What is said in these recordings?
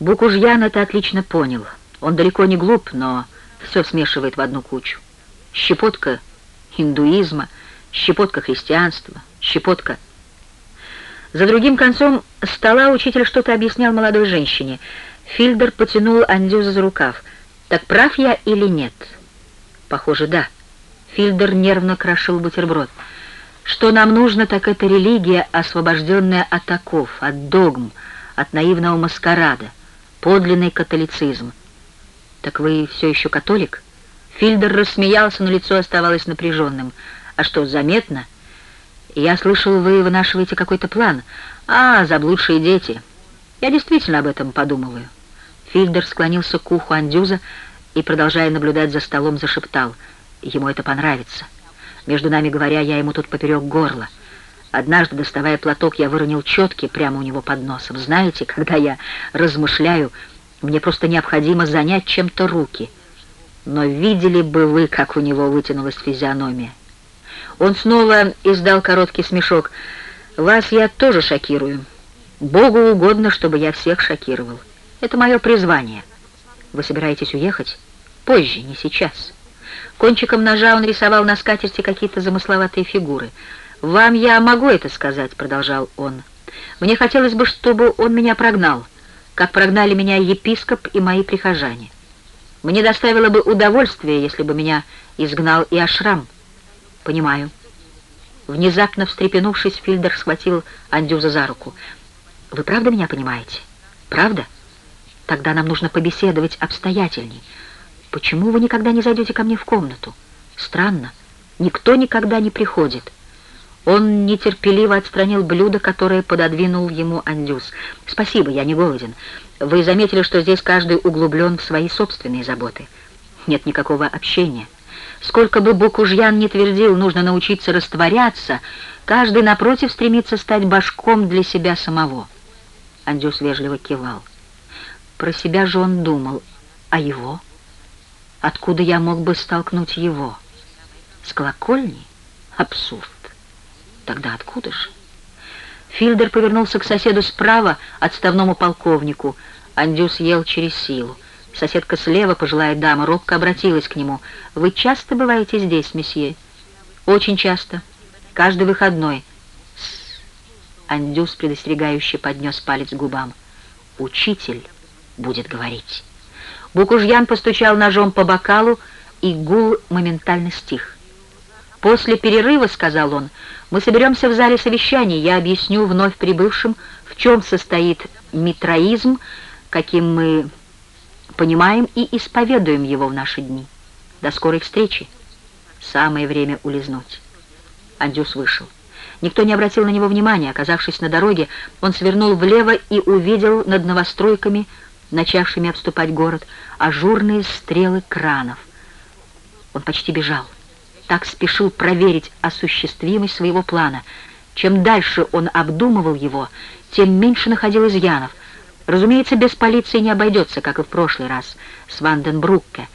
Букужьян это отлично понял. Он далеко не глуп, но все смешивает в одну кучу. Щепотка индуизма, щепотка христианства, щепотка... За другим концом стола учитель что-то объяснял молодой женщине. Фильдер потянул Андюза за рукав. «Так прав я или нет?» «Похоже, да». Фильдер нервно крошил бутерброд. «Что нам нужно, так это религия, освобожденная от оков, от догм, от наивного маскарада, подлинный католицизм. Так вы все еще католик?» Фильдер рассмеялся, но лицо оставалось напряженным. «А что, заметно?» «Я слышал, вы вынашиваете какой-то план. А, заблудшие дети. Я действительно об этом подумываю». Фильдер склонился к уху Андюза и, продолжая наблюдать за столом, зашептал. «Ему это понравится. Между нами говоря, я ему тут поперек горла. Однажды, доставая платок, я выронил четки прямо у него под носом. Знаете, когда я размышляю, мне просто необходимо занять чем-то руки». Но видели бы вы, как у него вытянулась физиономия. Он снова издал короткий смешок. «Вас я тоже шокирую. Богу угодно, чтобы я всех шокировал. Это мое призвание. Вы собираетесь уехать? Позже, не сейчас». Кончиком ножа он рисовал на скатерти какие-то замысловатые фигуры. «Вам я могу это сказать», — продолжал он. «Мне хотелось бы, чтобы он меня прогнал, как прогнали меня епископ и мои прихожане». Мне доставило бы удовольствие, если бы меня изгнал и Ашрам. Понимаю. Внезапно встрепенувшись, Фильдер схватил Андюза за руку. Вы правда меня понимаете? Правда? Тогда нам нужно побеседовать обстоятельней. Почему вы никогда не зайдете ко мне в комнату? Странно. Никто никогда не приходит. Он нетерпеливо отстранил блюдо, которое пододвинул ему Андюс. «Спасибо, я не голоден. Вы заметили, что здесь каждый углублен в свои собственные заботы. Нет никакого общения. Сколько бы Букужьян не твердил, нужно научиться растворяться, каждый напротив стремится стать башком для себя самого». Андюс вежливо кивал. Про себя же он думал. А его? Откуда я мог бы столкнуть его? С колокольни? Абсурд. Тогда откуда же? Фильдер повернулся к соседу справа, отставному полковнику. Андюс ел через силу. Соседка слева, пожилая дама, робко обратилась к нему. «Вы часто бываете здесь, месье?» «Очень часто. Каждый выходной». С Андюс предостерегающе поднес палец к губам. «Учитель будет говорить». Букужьян постучал ножом по бокалу, и гул моментально стих. «После перерыва, — сказал он, — мы соберемся в зале совещаний, я объясню вновь прибывшим, в чем состоит митроизм, каким мы понимаем и исповедуем его в наши дни. До скорой встречи. Самое время улизнуть». Андюс вышел. Никто не обратил на него внимания. Оказавшись на дороге, он свернул влево и увидел над новостройками, начавшими обступать город, ажурные стрелы кранов. Он почти бежал так спешил проверить осуществимость своего плана. Чем дальше он обдумывал его, тем меньше находил изъянов. Разумеется, без полиции не обойдется, как и в прошлый раз с Ванденбрукке,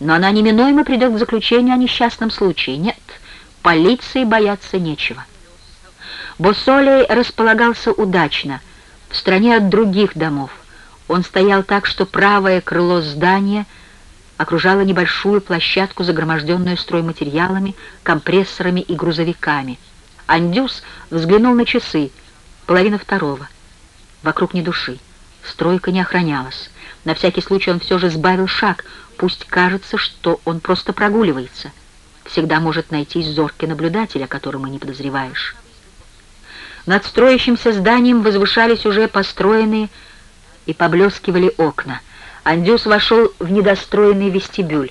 но она неминуемо придет к заключению о несчастном случае. Нет, полиции бояться нечего. Боссолей располагался удачно, в стране от других домов. Он стоял так, что правое крыло здания — окружала небольшую площадку, загроможденную стройматериалами, компрессорами и грузовиками. Андюс взглянул на часы, половина второго. Вокруг ни души. Стройка не охранялась. На всякий случай он все же сбавил шаг, пусть кажется, что он просто прогуливается. Всегда может найтись зоркий наблюдатель, о котором и не подозреваешь. Над строящимся зданием возвышались уже построенные и поблескивали окна — Андюс вошел в недостроенный вестибюль.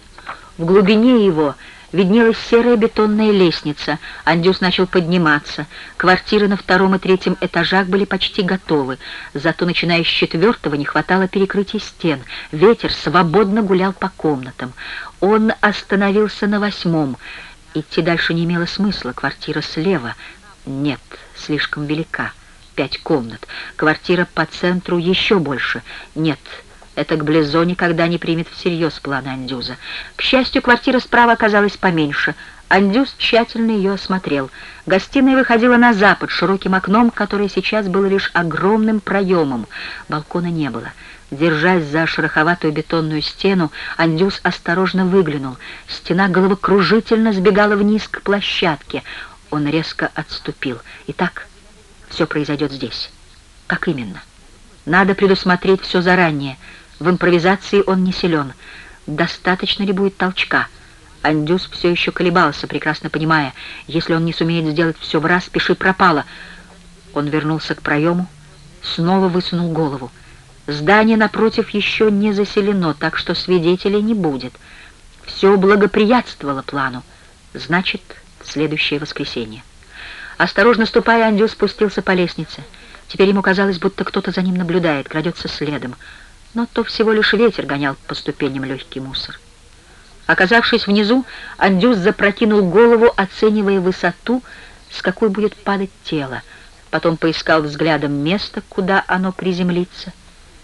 В глубине его виднелась серая бетонная лестница. Андюс начал подниматься. Квартиры на втором и третьем этажах были почти готовы. Зато, начиная с четвертого, не хватало перекрытий стен. Ветер свободно гулял по комнатам. Он остановился на восьмом. Идти дальше не имело смысла. Квартира слева. Нет, слишком велика. Пять комнат. Квартира по центру еще больше. Нет, это Близо никогда не примет всерьез планы Андюза. К счастью, квартира справа оказалась поменьше. Андюз тщательно ее осмотрел. Гостиная выходила на запад широким окном, которое сейчас было лишь огромным проемом. Балкона не было. Держась за шероховатую бетонную стену, Андюс осторожно выглянул. Стена головокружительно сбегала вниз к площадке. Он резко отступил. Итак, все произойдет здесь. Как именно? Надо предусмотреть все заранее. В импровизации он не силен. Достаточно ли будет толчка? Андюс все еще колебался, прекрасно понимая, если он не сумеет сделать все в раз, пиши пропало. Он вернулся к проему, снова высунул голову. Здание напротив еще не заселено, так что свидетелей не будет. Все благоприятствовало плану. Значит, следующее воскресенье. Осторожно ступая, Андю спустился по лестнице. Теперь ему казалось, будто кто-то за ним наблюдает, крадется следом. Но то всего лишь ветер гонял по ступеням легкий мусор. Оказавшись внизу, Андюс запрокинул голову, оценивая высоту, с какой будет падать тело. Потом поискал взглядом место, куда оно приземлится —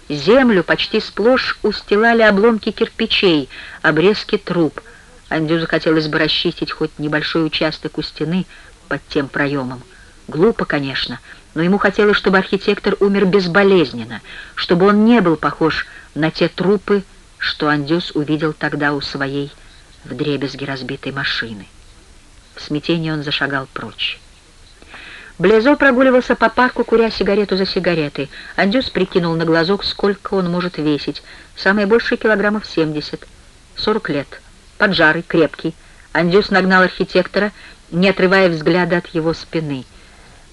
Землю почти сплошь устилали обломки кирпичей, обрезки труб. Андюзу хотелось бы расчистить хоть небольшой участок у стены под тем проемом. Глупо, конечно, но ему хотелось, чтобы архитектор умер безболезненно, чтобы он не был похож на те трупы, что Андюс увидел тогда у своей вдребезги разбитой машины. В смятении он зашагал прочь. Близо прогуливался по парку, куря сигарету за сигаретой. Андюс прикинул на глазок, сколько он может весить. Самое большее килограммов 70. 40 лет. Поджарый, крепкий. Андюс нагнал архитектора, не отрывая взгляда от его спины.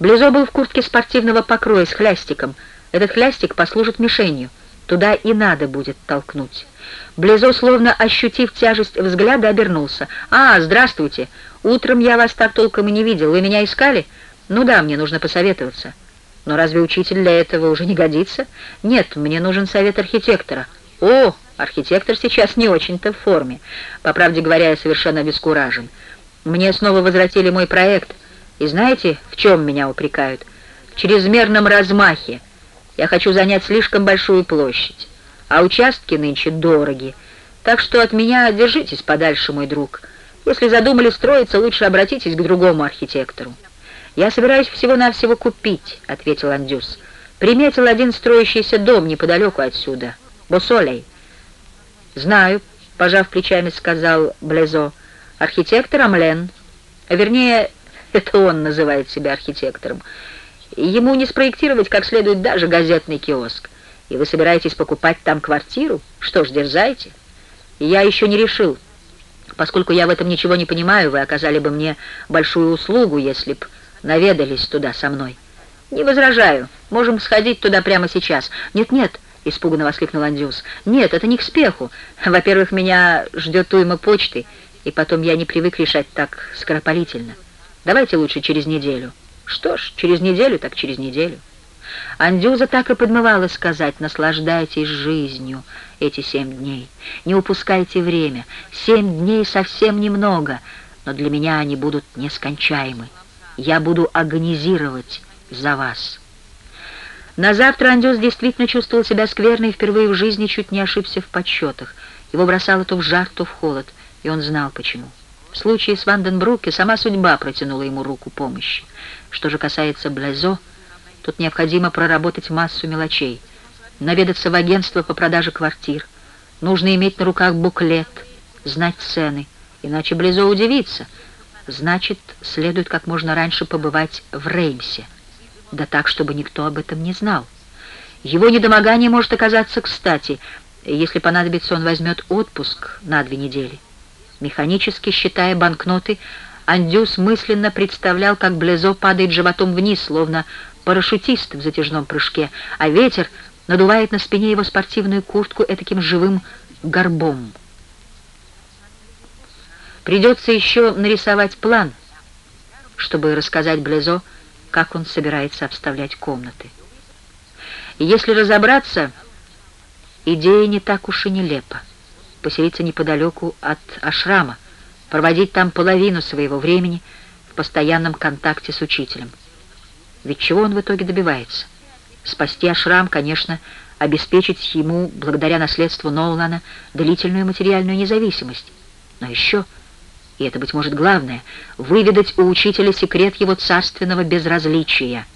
Близо был в куртке спортивного покроя с хлястиком. Этот хлястик послужит мишенью. Туда и надо будет толкнуть. Близо, словно ощутив тяжесть взгляда, обернулся. «А, здравствуйте! Утром я вас так толком и не видел. Вы меня искали?» Ну да, мне нужно посоветоваться. Но разве учитель для этого уже не годится? Нет, мне нужен совет архитектора. О, архитектор сейчас не очень-то в форме. По правде говоря, я совершенно обескуражен. Мне снова возвратили мой проект. И знаете, в чем меня упрекают? В чрезмерном размахе. Я хочу занять слишком большую площадь. А участки нынче дороги. Так что от меня держитесь подальше, мой друг. Если задумали строиться, лучше обратитесь к другому архитектору. «Я собираюсь всего-навсего купить», — ответил Андюс. «Приметил один строящийся дом неподалеку отсюда. Босолей». «Знаю», — пожав плечами, сказал Блезо. «Архитектор Амлен. Вернее, это он называет себя архитектором. Ему не спроектировать как следует даже газетный киоск. И вы собираетесь покупать там квартиру? Что ж, дерзайте. Я еще не решил. Поскольку я в этом ничего не понимаю, вы оказали бы мне большую услугу, если б наведались туда со мной. «Не возражаю. Можем сходить туда прямо сейчас». «Нет-нет», — испуганно воскликнул Андюс. «Нет, это не к спеху. Во-первых, меня ждет уйма почты, и потом я не привык решать так скоропалительно. Давайте лучше через неделю». «Что ж, через неделю, так через неделю». Андюза так и подмывала сказать «Наслаждайтесь жизнью эти семь дней. Не упускайте время. Семь дней совсем немного, но для меня они будут нескончаемы». Я буду агонизировать за вас». На завтра Андюс действительно чувствовал себя скверно и впервые в жизни чуть не ошибся в подсчетах. Его бросало то в жар, то в холод, и он знал почему. В случае с Ванденбруке сама судьба протянула ему руку помощи. Что же касается Блезо, тут необходимо проработать массу мелочей, наведаться в агентство по продаже квартир. Нужно иметь на руках буклет, знать цены, иначе Блезо удивится — Значит, следует как можно раньше побывать в Реймсе. Да так, чтобы никто об этом не знал. Его недомогание может оказаться кстати. Если понадобится, он возьмет отпуск на две недели. Механически считая банкноты, Андюс мысленно представлял, как Блезо падает животом вниз, словно парашютист в затяжном прыжке, а ветер надувает на спине его спортивную куртку этаким живым горбом. Придется еще нарисовать план, чтобы рассказать Блезо, как он собирается обставлять комнаты. Если разобраться, идея не так уж и нелепа. Поселиться неподалеку от ашрама, проводить там половину своего времени в постоянном контакте с учителем. Ведь чего он в итоге добивается? Спасти ашрам, конечно, обеспечить ему, благодаря наследству Ноулана, длительную материальную независимость. Но еще и это, быть может, главное, выведать у учителя секрет его царственного безразличия.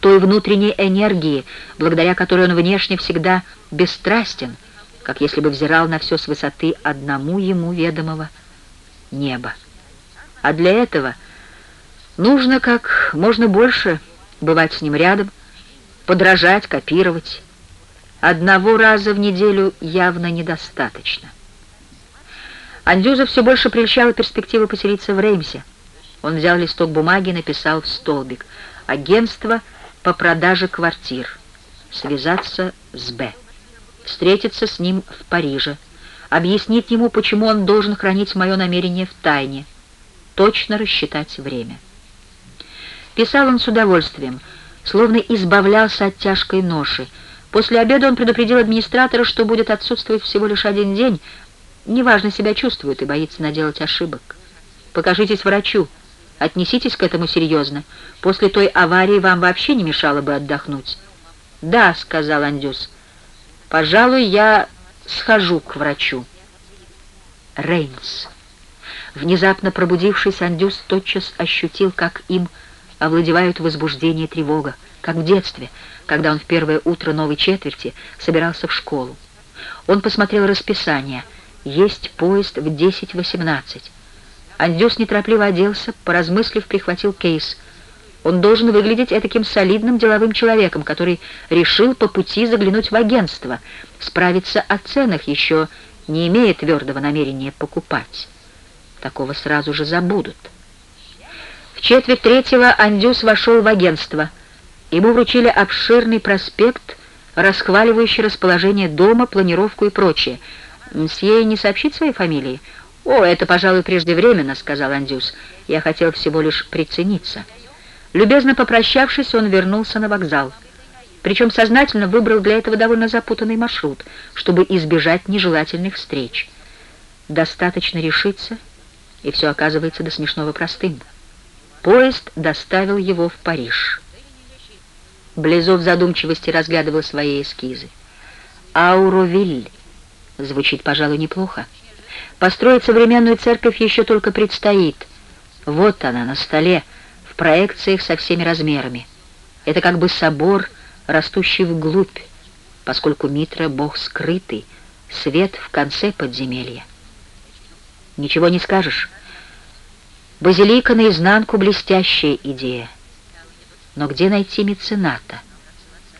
той внутренней энергии, благодаря которой он внешне всегда бесстрастен, как если бы взирал на все с высоты одному ему ведомого неба. А для этого нужно как можно больше бывать с ним рядом, подражать, копировать. Одного раза в неделю явно недостаточно. Андюза все больше прельщала перспектива поселиться в Реймсе. Он взял листок бумаги и написал в столбик «Агентство по продаже квартир. Связаться с Б. Встретиться с ним в Париже. Объяснить ему, почему он должен хранить мое намерение в тайне. Точно рассчитать время». Писал он с удовольствием, словно избавлялся от тяжкой ноши. После обеда он предупредил администратора, что будет отсутствовать всего лишь один день, неважно себя чувствует и боится наделать ошибок. Покажитесь врачу, отнеситесь к этому серьезно. После той аварии вам вообще не мешало бы отдохнуть. «Да», — сказал Андюс, — «пожалуй, я схожу к врачу». Рейнс. Внезапно пробудившись, Андюс тотчас ощутил, как им овладевают возбуждение и тревога, как в детстве, когда он в первое утро новой четверти собирался в школу. Он посмотрел расписание. Есть поезд в 10.18. Андюс неторопливо оделся, поразмыслив, прихватил кейс. Он должен выглядеть таким солидным деловым человеком, который решил по пути заглянуть в агентство, справиться о ценах, еще не имея твердого намерения покупать. Такого сразу же забудут четверть третьего Андюс вошел в агентство. Ему вручили обширный проспект, расхваливающий расположение дома, планировку и прочее. «Мсье не сообщит своей фамилии?» «О, это, пожалуй, преждевременно», — сказал Андюс. «Я хотел всего лишь прицениться». Любезно попрощавшись, он вернулся на вокзал. Причем сознательно выбрал для этого довольно запутанный маршрут, чтобы избежать нежелательных встреч. Достаточно решиться, и все оказывается до смешного простым. Поезд доставил его в Париж. Близов в задумчивости разглядывал свои эскизы. Ауровиль. Звучит, пожалуй, неплохо. Построить современную церковь еще только предстоит. Вот она на столе, в проекциях со всеми размерами. Это как бы собор, растущий вглубь, поскольку Митра — бог скрытый, свет в конце подземелья. Ничего не скажешь. Базилика наизнанку блестящая идея. Но где найти мецената?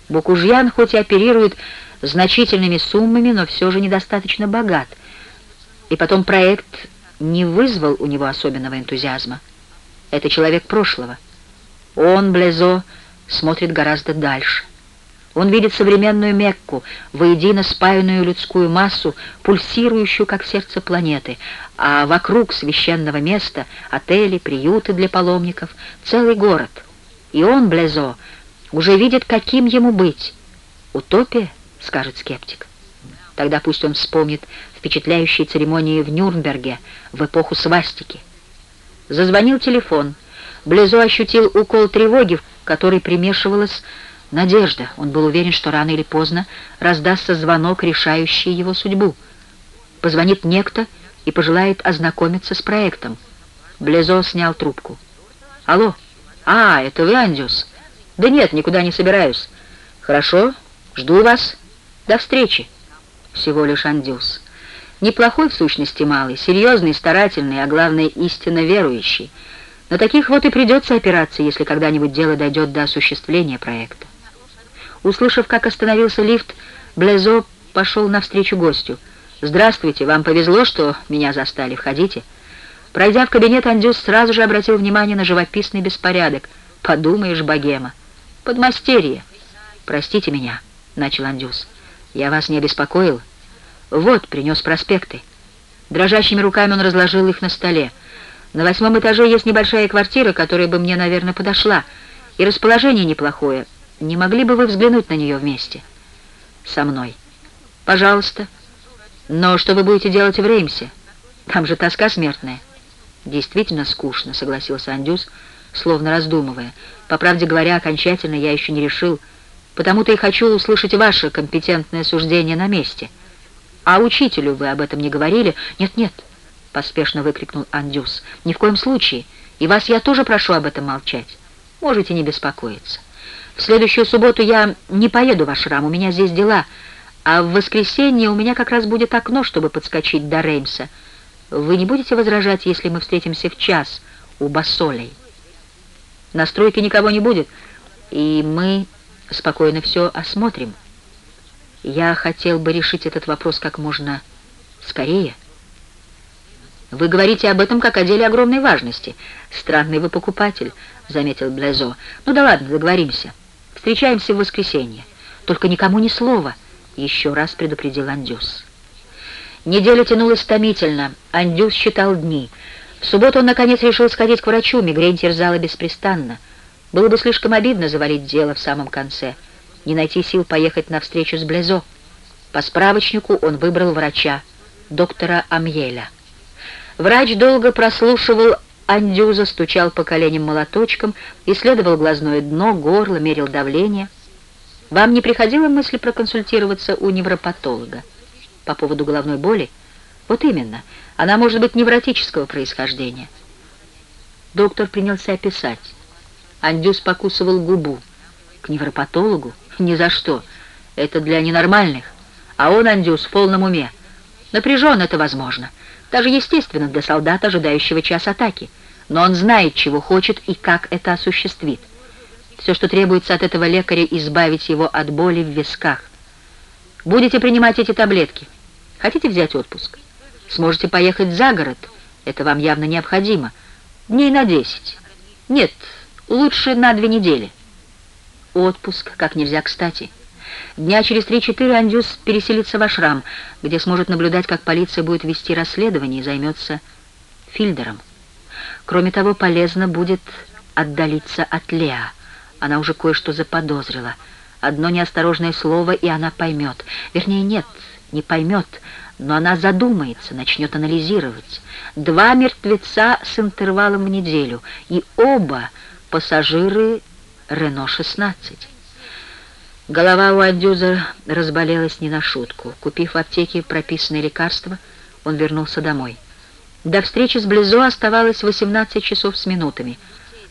Букужьян хоть и оперирует значительными суммами, но все же недостаточно богат. И потом проект не вызвал у него особенного энтузиазма. Это человек прошлого. Он, Блезо, смотрит гораздо дальше. Он видит современную Мекку, воедино спаянную людскую массу, пульсирующую, как сердце планеты, а вокруг священного места отели, приюты для паломников, целый город. И он, Блезо, уже видит, каким ему быть. «Утопия?» — скажет скептик. Тогда пусть он вспомнит впечатляющие церемонии в Нюрнберге в эпоху свастики. Зазвонил телефон. Блезо ощутил укол тревоги, в который примешивалась Надежда. Он был уверен, что рано или поздно раздастся звонок, решающий его судьбу. Позвонит некто и пожелает ознакомиться с проектом. Блезо снял трубку. «Алло? А, это вы, Андюс?» «Да нет, никуда не собираюсь». «Хорошо, жду вас. До встречи». Всего лишь Андюс. Неплохой в сущности малый, серьезный, старательный, а главное, истинно верующий. На таких вот и придется опираться, если когда-нибудь дело дойдет до осуществления проекта. Услышав, как остановился лифт, Блезо пошел навстречу гостю. «Здравствуйте, вам повезло, что меня застали. Входите». Пройдя в кабинет, Андюс сразу же обратил внимание на живописный беспорядок. «Подумаешь, богема». «Подмастерье». «Простите меня», — начал Андюс. «Я вас не обеспокоил?» «Вот, принес проспекты». Дрожащими руками он разложил их на столе. «На восьмом этаже есть небольшая квартира, которая бы мне, наверное, подошла, и расположение неплохое. Не могли бы вы взглянуть на нее вместе? Со мной. Пожалуйста. Но что вы будете делать в Реймсе? Там же тоска смертная. Действительно скучно, согласился Андюс, словно раздумывая. По правде говоря, окончательно я еще не решил, потому-то и хочу услышать ваше компетентное суждение на месте. А учителю вы об этом не говорили? Нет-нет, поспешно выкрикнул Андюс. Ни в коем случае. И вас я тоже прошу об этом молчать. Можете не беспокоиться. В следующую субботу я не поеду в Ашрам, у меня здесь дела, а в воскресенье у меня как раз будет окно, чтобы подскочить до Реймса. Вы не будете возражать, если мы встретимся в час у Басолей? На стройке никого не будет, и мы спокойно все осмотрим. Я хотел бы решить этот вопрос как можно скорее. Вы говорите об этом как о деле огромной важности. Странный вы покупатель, заметил Блезо. Ну да ладно, договоримся. Встречаемся в воскресенье. Только никому ни слова, еще раз предупредил Андюс. Неделя тянулась томительно. Андюс считал дни. В субботу он, наконец, решил сходить к врачу. Мигрень терзала беспрестанно. Было бы слишком обидно завалить дело в самом конце. Не найти сил поехать на встречу с Блезо. По справочнику он выбрал врача, доктора Амьеля. Врач долго прослушивал Андюза, стучал по коленям молоточком, исследовал глазное дно, горло, мерил давление. Вам не приходила мысль проконсультироваться у невропатолога по поводу головной боли? Вот именно. Она может быть невротического происхождения. Доктор принялся описать. Андюс покусывал губу. К невропатологу? Ни за что. Это для ненормальных. А он, Андюс, в полном уме. Напряжен это возможно. Даже естественно для солдата, ожидающего час атаки. Но он знает, чего хочет и как это осуществит. Все, что требуется от этого лекаря, избавить его от боли в висках. Будете принимать эти таблетки. Хотите взять отпуск? Сможете поехать за город. Это вам явно необходимо. Дней на десять. Нет, лучше на две недели. Отпуск как нельзя кстати. Дня через три-четыре Андюс переселится в Ашрам, где сможет наблюдать, как полиция будет вести расследование и займется Фильдером. Кроме того, полезно будет отдалиться от Леа. Она уже кое-что заподозрила. Одно неосторожное слово, и она поймет. Вернее, нет, не поймет, но она задумается, начнет анализировать. Два мертвеца с интервалом в неделю, и оба пассажиры Рено-16. Голова у Андюза разболелась не на шутку. Купив в аптеке прописанные лекарства, он вернулся домой. До встречи с Близо оставалось 18 часов с минутами.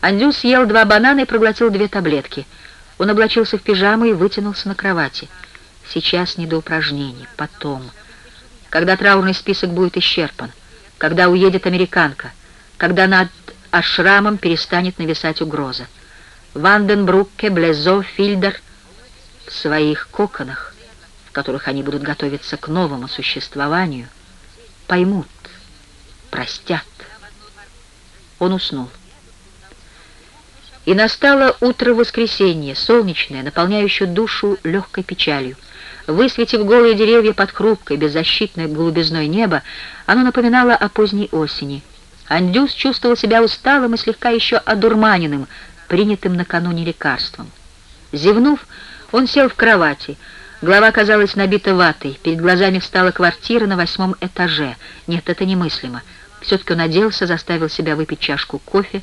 Андюс съел два банана и проглотил две таблетки. Он облачился в пижаму и вытянулся на кровати. Сейчас не до упражнений, потом. Когда траурный список будет исчерпан, когда уедет американка, когда над ашрамом перестанет нависать угроза. Ванденбрукке, Блезо, Фильдер — в своих коконах, в которых они будут готовиться к новому существованию, поймут, простят. Он уснул. И настало утро воскресенья, солнечное, наполняющее душу легкой печалью. Высветив голые деревья под хрупкой, беззащитной голубизной неба, оно напоминало о поздней осени. Андюс чувствовал себя усталым и слегка еще одурманенным, принятым накануне лекарством. Зевнув, он сел в кровати. Голова казалась набита ватой. Перед глазами встала квартира на восьмом этаже. Нет, это немыслимо. Все-таки он оделся, заставил себя выпить чашку кофе.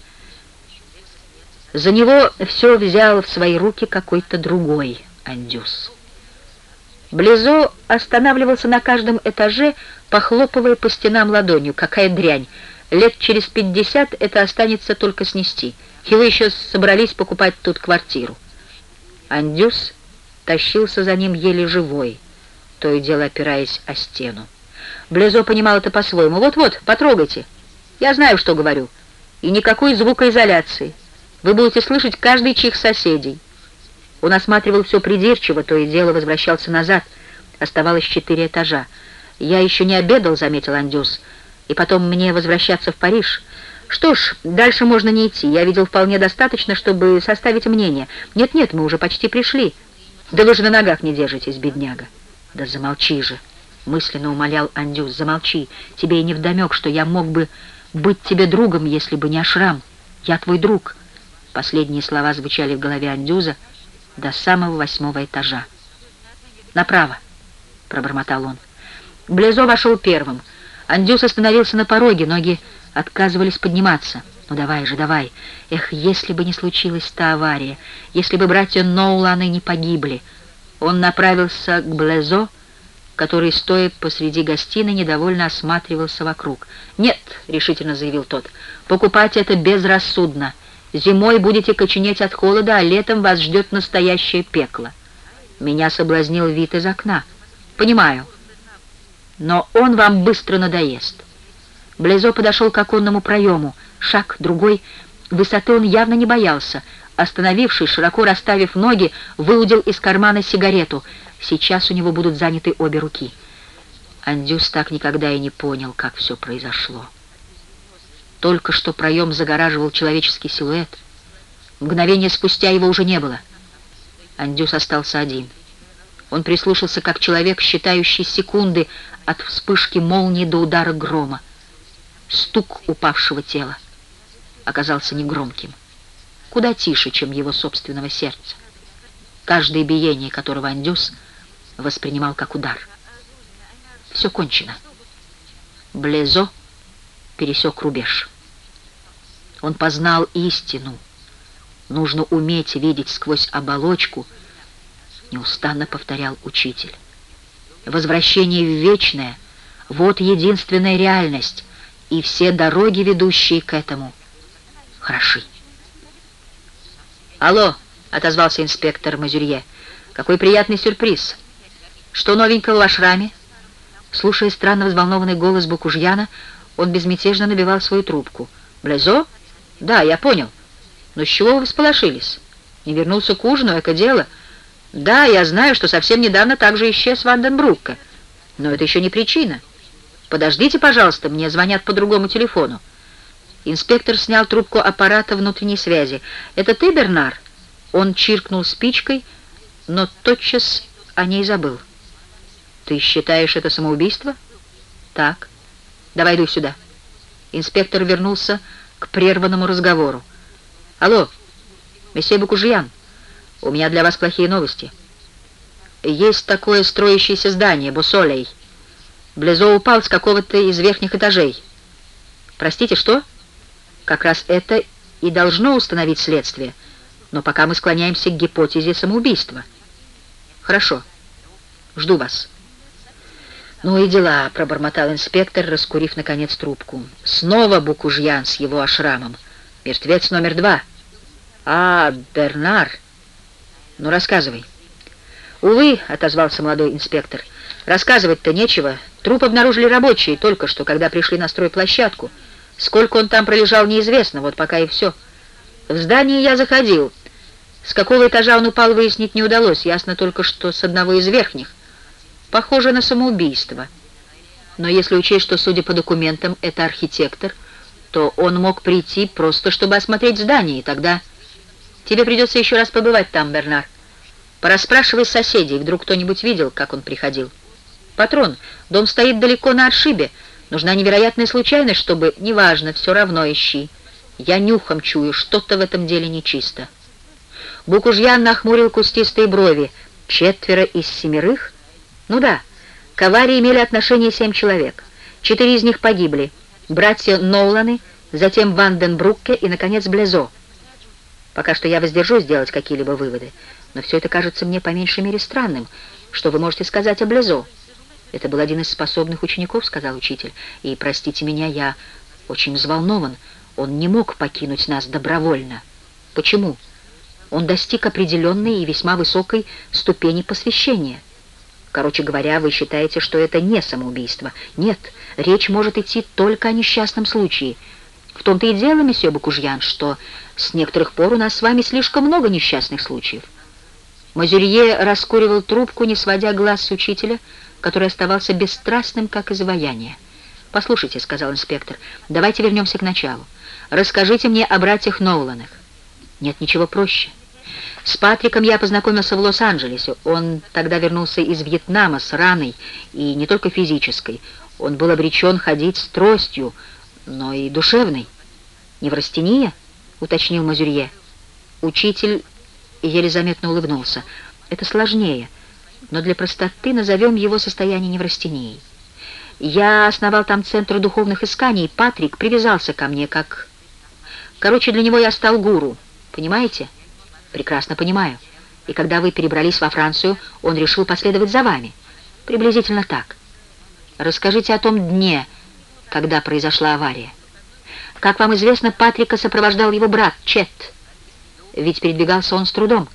За него все взял в свои руки какой-то другой Андюс. Близо останавливался на каждом этаже, похлопывая по стенам ладонью. Какая дрянь! Лет через пятьдесят это останется только снести. И вы еще собрались покупать тут квартиру. Андюс тащился за ним еле живой, то и дело опираясь о стену. Близо понимал это по-своему. «Вот-вот, потрогайте. Я знаю, что говорю. И никакой звукоизоляции. Вы будете слышать каждый чих соседей». Он осматривал все придирчиво, то и дело возвращался назад. Оставалось четыре этажа. «Я еще не обедал», — заметил Андюс. «И потом мне возвращаться в Париж». «Что ж, дальше можно не идти. Я видел вполне достаточно, чтобы составить мнение. Нет-нет, мы уже почти пришли». «Да вы же на ногах не держитесь, бедняга!» «Да замолчи же!» — мысленно умолял Андюс. «Замолчи! Тебе и не вдомек, что я мог бы быть тебе другом, если бы не Ашрам. Я твой друг!» Последние слова звучали в голове Андюза до самого восьмого этажа. «Направо!» — пробормотал он. Близо вошел первым. Андюс остановился на пороге, ноги отказывались подниматься. «Ну давай же, давай! Эх, если бы не случилась та авария, если бы братья Ноуланы не погибли!» Он направился к Блезо, который, стоя посреди гостиной, недовольно осматривался вокруг. «Нет», — решительно заявил тот, — «покупать это безрассудно. Зимой будете коченеть от холода, а летом вас ждет настоящее пекло. Меня соблазнил вид из окна. Понимаю. Но он вам быстро надоест. Близо подошел к оконному проему. Шаг, другой. Высоты он явно не боялся. Остановившись, широко расставив ноги, выудил из кармана сигарету. Сейчас у него будут заняты обе руки. Андюс так никогда и не понял, как все произошло. Только что проем загораживал человеческий силуэт. Мгновение спустя его уже не было. Андюс остался один. Он прислушался, как человек, считающий секунды от вспышки молнии до удара грома. Стук упавшего тела оказался негромким, куда тише, чем его собственного сердца, каждое биение которого Андюс воспринимал как удар. Все кончено. Блезо пересек рубеж. Он познал истину. Нужно уметь видеть сквозь оболочку, неустанно повторял учитель. Возвращение в вечное — вот единственная реальность, и все дороги, ведущие к этому, хороши. «Алло!» — отозвался инспектор Мазюрье. «Какой приятный сюрприз! Что новенького в ашраме?» Слушая странно взволнованный голос Букужьяна, он безмятежно набивал свою трубку. «Близо? Да, я понял. Но с чего вы всполошились? Не вернулся к ужину, это дело. Да, я знаю, что совсем недавно также исчез Ванденбрукка. Но это еще не причина. Подождите, пожалуйста, мне звонят по другому телефону». Инспектор снял трубку аппарата внутренней связи. «Это ты, Бернар?» Он чиркнул спичкой, но тотчас о ней забыл. «Ты считаешь это самоубийство?» «Так». Давай иду сюда». Инспектор вернулся к прерванному разговору. «Алло, месье Букужьян, у меня для вас плохие новости. Есть такое строящееся здание, Бусолей. Близо упал с какого-то из верхних этажей. Простите, что? Как раз это и должно установить следствие, но пока мы склоняемся к гипотезе самоубийства. Хорошо, жду вас». «Ну и дела», — пробормотал инспектор, раскурив, наконец, трубку. «Снова Букужьян с его ашрамом. Мертвец номер два». «А, Бернар? Ну, рассказывай». «Увы», — отозвался молодой инспектор, — «рассказывать-то нечего. Труп обнаружили рабочие только что, когда пришли на стройплощадку. Сколько он там пролежал, неизвестно, вот пока и все. В здание я заходил. С какого этажа он упал, выяснить не удалось. Ясно только, что с одного из верхних. Похоже на самоубийство. Но если учесть, что, судя по документам, это архитектор, то он мог прийти просто, чтобы осмотреть здание, и тогда... Тебе придется еще раз побывать там, Бернар. Порасспрашивай соседей, вдруг кто-нибудь видел, как он приходил. Патрон, дом стоит далеко на отшибе. Нужна невероятная случайность, чтобы... Неважно, все равно ищи. Я нюхом чую, что-то в этом деле нечисто. Букужьян нахмурил кустистые брови. Четверо из семерых — ну да, к аварии имели отношение семь человек. Четыре из них погибли. Братья Ноуланы, затем Ванденбрукке и, наконец, Блезо. Пока что я воздержусь сделать какие-либо выводы, но все это кажется мне по меньшей мере странным. Что вы можете сказать о Блезо? Это был один из способных учеников, сказал учитель. И, простите меня, я очень взволнован. Он не мог покинуть нас добровольно. Почему? Он достиг определенной и весьма высокой ступени посвящения. Короче говоря, вы считаете, что это не самоубийство. Нет, речь может идти только о несчастном случае. В том-то и дело, месье Бакужьян, что с некоторых пор у нас с вами слишком много несчастных случаев. Мазюрье раскуривал трубку, не сводя глаз с учителя, который оставался бесстрастным, как изваяние. «Послушайте», — сказал инспектор, — «давайте вернемся к началу. Расскажите мне о братьях Ноуланах». «Нет ничего проще». С Патриком я познакомился в Лос-Анджелесе. Он тогда вернулся из Вьетнама с раной, и не только физической. Он был обречен ходить с тростью, но и душевной. «Неврастения?» — уточнил Мазюрье. Учитель еле заметно улыбнулся. «Это сложнее, но для простоты назовем его состояние неврастенией. Я основал там центр духовных исканий, Патрик привязался ко мне как... Короче, для него я стал гуру, понимаете?» Прекрасно понимаю. И когда вы перебрались во Францию, он решил последовать за вами. Приблизительно так. Расскажите о том дне, когда произошла авария. Как вам известно, Патрика сопровождал его брат, Чет. Ведь передвигался он с трудом.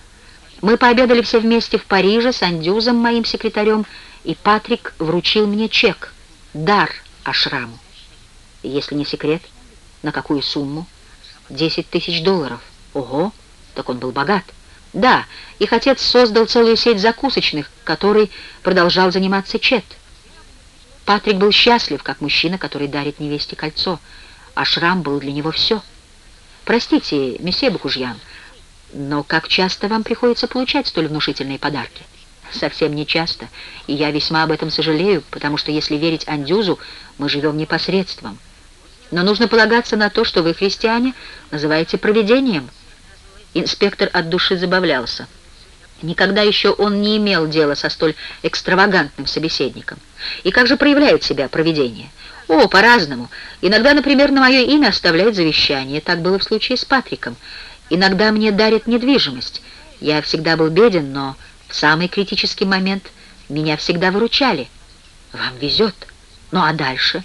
Мы пообедали все вместе в Париже с Андюзом, моим секретарем, и Патрик вручил мне чек, дар Ашраму. Если не секрет, на какую сумму? Десять тысяч долларов. Ого, так он был богат. Да, их отец создал целую сеть закусочных, которой продолжал заниматься Чет. Патрик был счастлив, как мужчина, который дарит невесте кольцо, а шрам был для него все. Простите, месье Бакужьян, но как часто вам приходится получать столь внушительные подарки? Совсем не часто, и я весьма об этом сожалею, потому что, если верить Андюзу, мы живем непосредством. Но нужно полагаться на то, что вы, христиане, называете провидением. Инспектор от души забавлялся. Никогда еще он не имел дела со столь экстравагантным собеседником. И как же проявляет себя провидение? О, по-разному. Иногда, например, на мое имя оставляют завещание. Так было в случае с Патриком. Иногда мне дарят недвижимость. Я всегда был беден, но в самый критический момент меня всегда выручали. Вам везет. Ну а дальше?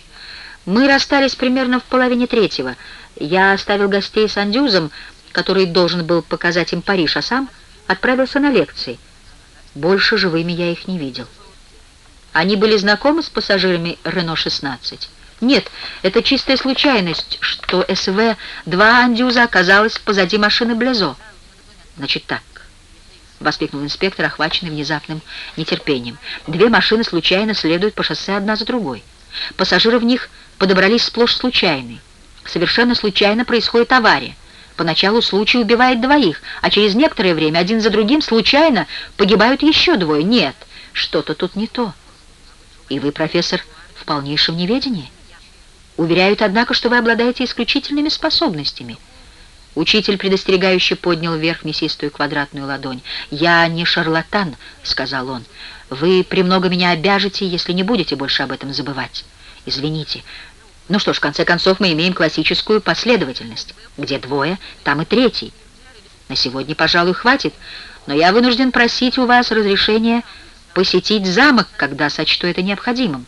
Мы расстались примерно в половине третьего. Я оставил гостей с Андюзом, который должен был показать им Париж, а сам отправился на лекции. Больше живыми я их не видел. Они были знакомы с пассажирами Рено-16? Нет, это чистая случайность, что СВ-2 Андюза оказалась позади машины Блезо. Значит так, воскликнул инспектор, охваченный внезапным нетерпением. Две машины случайно следуют по шоссе одна за другой. Пассажиры в них подобрались сплошь случайные. Совершенно случайно происходит авария. Поначалу случай убивает двоих, а через некоторое время один за другим случайно погибают еще двое. Нет, что-то тут не то. И вы, профессор, в полнейшем неведении. Уверяют, однако, что вы обладаете исключительными способностями. Учитель предостерегающе поднял вверх мясистую квадратную ладонь. «Я не шарлатан», — сказал он. «Вы премного меня обяжете, если не будете больше об этом забывать. Извините. Ну что ж, в конце концов, мы имеем классическую последовательность. Где двое, там и третий. На сегодня, пожалуй, хватит, но я вынужден просить у вас разрешения посетить замок, когда сочту это необходимым.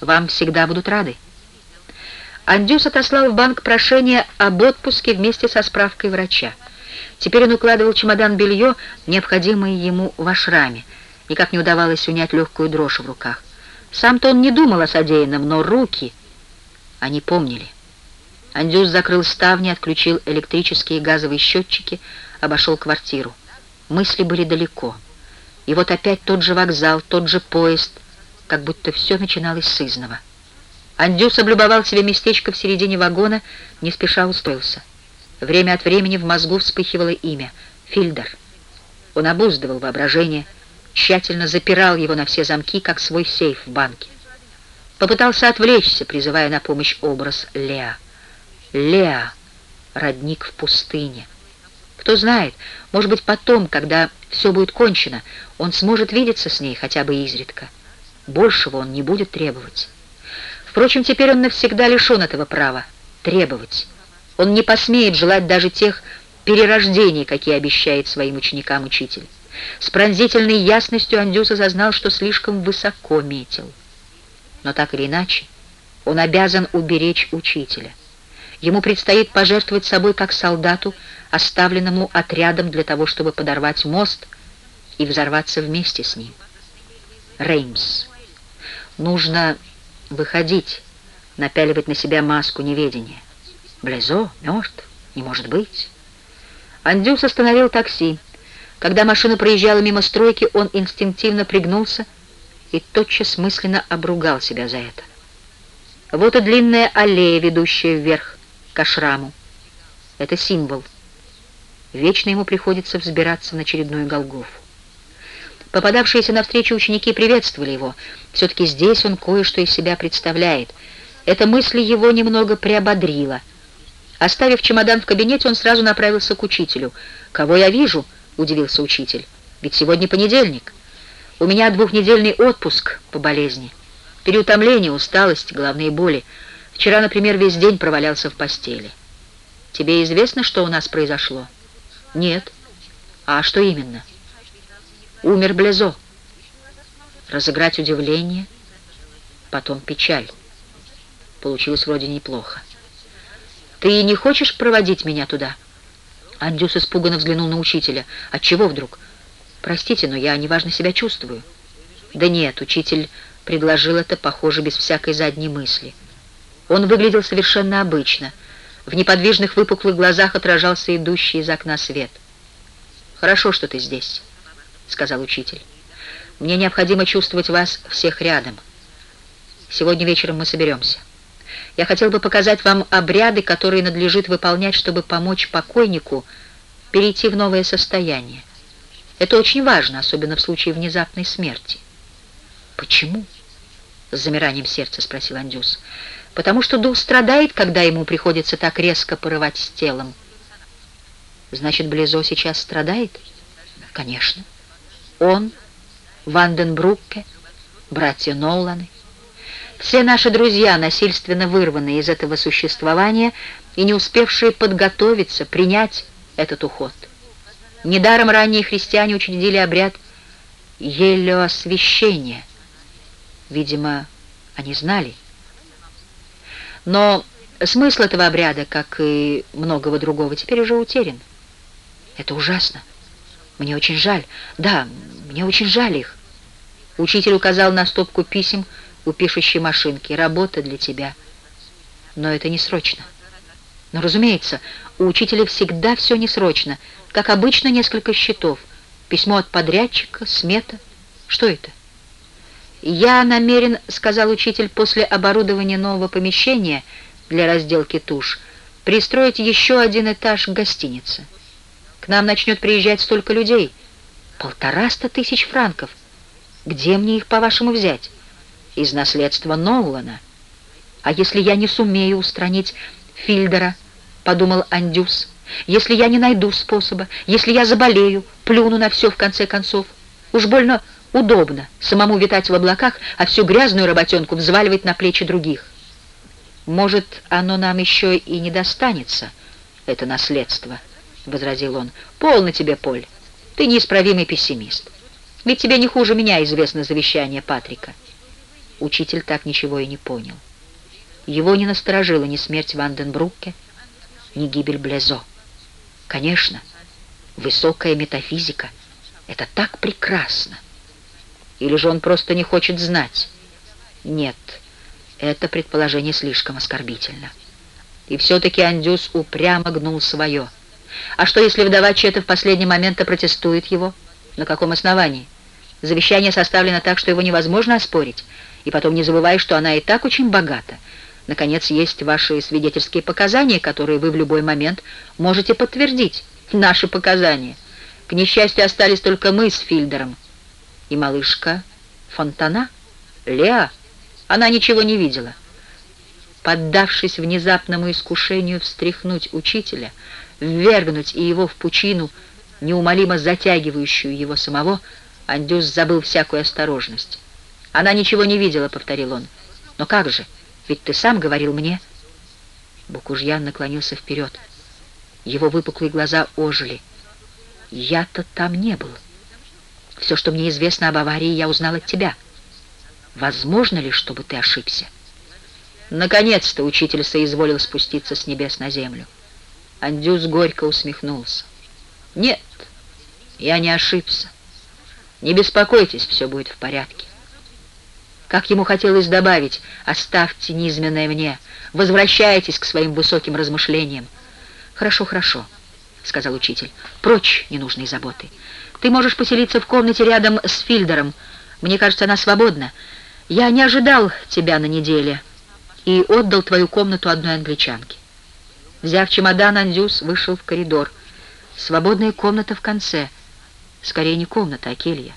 Вам всегда будут рады. Андюс отослал в банк прошение об отпуске вместе со справкой врача. Теперь он укладывал чемодан белье, необходимое ему в ашраме. Никак не удавалось унять легкую дрожь в руках. Сам-то он не думал о содеянном, но руки, они помнили. Андюс закрыл ставни, отключил электрические и газовые счетчики, обошел квартиру. Мысли были далеко. И вот опять тот же вокзал, тот же поезд, как будто все начиналось с изного. Андюс облюбовал себе местечко в середине вагона, не спеша устроился. Время от времени в мозгу вспыхивало имя — Фильдер. Он обуздывал воображение, тщательно запирал его на все замки, как свой сейф в банке. Попытался отвлечься, призывая на помощь образ Леа. Леа, родник в пустыне. Кто знает, может быть, потом, когда все будет кончено, он сможет видеться с ней хотя бы изредка. Большего он не будет требовать. Впрочем, теперь он навсегда лишен этого права — требовать. Он не посмеет желать даже тех перерождений, какие обещает своим ученикам учитель. С пронзительной ясностью Андюс осознал, что слишком высоко метил. Но так или иначе, он обязан уберечь учителя. Ему предстоит пожертвовать собой как солдату, оставленному отрядом для того, чтобы подорвать мост и взорваться вместе с ним. Реймс. Нужно выходить, напяливать на себя маску неведения. Близо, мертв, не может быть. Андюс остановил такси. Когда машина проезжала мимо стройки, он инстинктивно пригнулся и тотчас мысленно обругал себя за это. Вот и длинная аллея, ведущая вверх к ашраму. Это символ. Вечно ему приходится взбираться на очередную Голгофу. Попадавшиеся навстречу ученики приветствовали его. Все-таки здесь он кое-что из себя представляет. Эта мысль его немного приободрила. Оставив чемодан в кабинете, он сразу направился к учителю. «Кого я вижу?» — удивился учитель. «Ведь сегодня понедельник. У меня двухнедельный отпуск по болезни. Переутомление, усталость, головные боли. Вчера, например, весь день провалялся в постели. Тебе известно, что у нас произошло?» «Нет». «А что именно?» Умер Блезо. Разыграть удивление, потом печаль. Получилось вроде неплохо. Ты не хочешь проводить меня туда?» Андюс испуганно взглянул на учителя. «Отчего вдруг?» «Простите, но я неважно себя чувствую». «Да нет, учитель предложил это, похоже, без всякой задней мысли». Он выглядел совершенно обычно. В неподвижных выпуклых глазах отражался идущий из окна свет. «Хорошо, что ты здесь», — сказал учитель. «Мне необходимо чувствовать вас всех рядом. Сегодня вечером мы соберемся. Я хотел бы показать вам обряды, которые надлежит выполнять, чтобы помочь покойнику перейти в новое состояние. Это очень важно, особенно в случае внезапной смерти». «Почему?» — с замиранием сердца спросил Андюс потому что дух страдает, когда ему приходится так резко порывать с телом. Значит, Близо сейчас страдает? Конечно. Он, Ванденбрукке, братья Ноланы. Все наши друзья, насильственно вырванные из этого существования и не успевшие подготовиться, принять этот уход. Недаром ранние христиане учредили обряд елеосвящения. Видимо, они знали, но смысл этого обряда, как и многого другого, теперь уже утерян. Это ужасно. Мне очень жаль. Да, мне очень жаль их. Учитель указал на стопку писем у пишущей машинки. Работа для тебя. Но это не срочно. Но, разумеется, у учителя всегда все не срочно. Как обычно, несколько счетов. Письмо от подрядчика, смета. Что это? «Я намерен, — сказал учитель, — после оборудования нового помещения для разделки туш, пристроить еще один этаж гостиницы. К нам начнет приезжать столько людей. Полтораста тысяч франков. Где мне их, по-вашему, взять? Из наследства Ноулана. А если я не сумею устранить Фильдера, — подумал Андюс, — если я не найду способа, если я заболею, плюну на все в конце концов, уж больно Удобно самому витать в облаках, а всю грязную работенку взваливать на плечи других. Может, оно нам еще и не достанется, это наследство, — возразил он. Полно тебе, Поль, ты неисправимый пессимист. Ведь тебе не хуже меня известно завещание Патрика. Учитель так ничего и не понял. Его не насторожила ни смерть Ванденбрукке, ни гибель Блезо. Конечно, высокая метафизика — это так прекрасно. Или же он просто не хочет знать? Нет, это предположение слишком оскорбительно. И все-таки Андюс упрямо гнул свое. А что, если вдова Чета в последний момент опротестует его? На каком основании? Завещание составлено так, что его невозможно оспорить. И потом не забывай, что она и так очень богата. Наконец, есть ваши свидетельские показания, которые вы в любой момент можете подтвердить. Наши показания. К несчастью, остались только мы с Фильдером и малышка Фонтана, Леа, она ничего не видела. Поддавшись внезапному искушению встряхнуть учителя, ввергнуть и его в пучину, неумолимо затягивающую его самого, Андюс забыл всякую осторожность. «Она ничего не видела», — повторил он. «Но как же? Ведь ты сам говорил мне...» Букужьян наклонился вперед. Его выпуклые глаза ожили. «Я-то там не был». Все, что мне известно об аварии, я узнал от тебя. Возможно ли, чтобы ты ошибся? Наконец-то учитель соизволил спуститься с небес на землю. Андюс горько усмехнулся. Нет, я не ошибся. Не беспокойтесь, все будет в порядке. Как ему хотелось добавить, оставьте низменное мне, возвращайтесь к своим высоким размышлениям. Хорошо, хорошо, сказал учитель, прочь ненужные заботы. Ты можешь поселиться в комнате рядом с Фильдером. Мне кажется, она свободна. Я не ожидал тебя на неделе и отдал твою комнату одной англичанке. Взяв чемодан, Андюс вышел в коридор. Свободная комната в конце. Скорее не комната, а келья.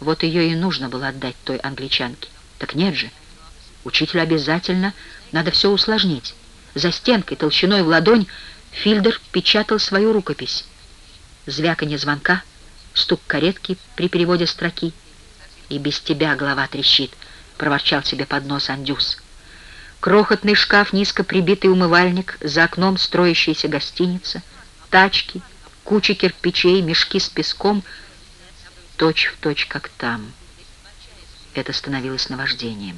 Вот ее и нужно было отдать той англичанке. Так нет же. Учителю обязательно надо все усложнить. За стенкой, толщиной в ладонь, Фильдер печатал свою рукопись. Звяканье звонка — стук каретки при переводе строки. «И без тебя голова трещит», — проворчал себе под нос Андюс. Крохотный шкаф, низко прибитый умывальник, за окном строящаяся гостиница, тачки, куча кирпичей, мешки с песком, точь в точь, как там. Это становилось наваждением.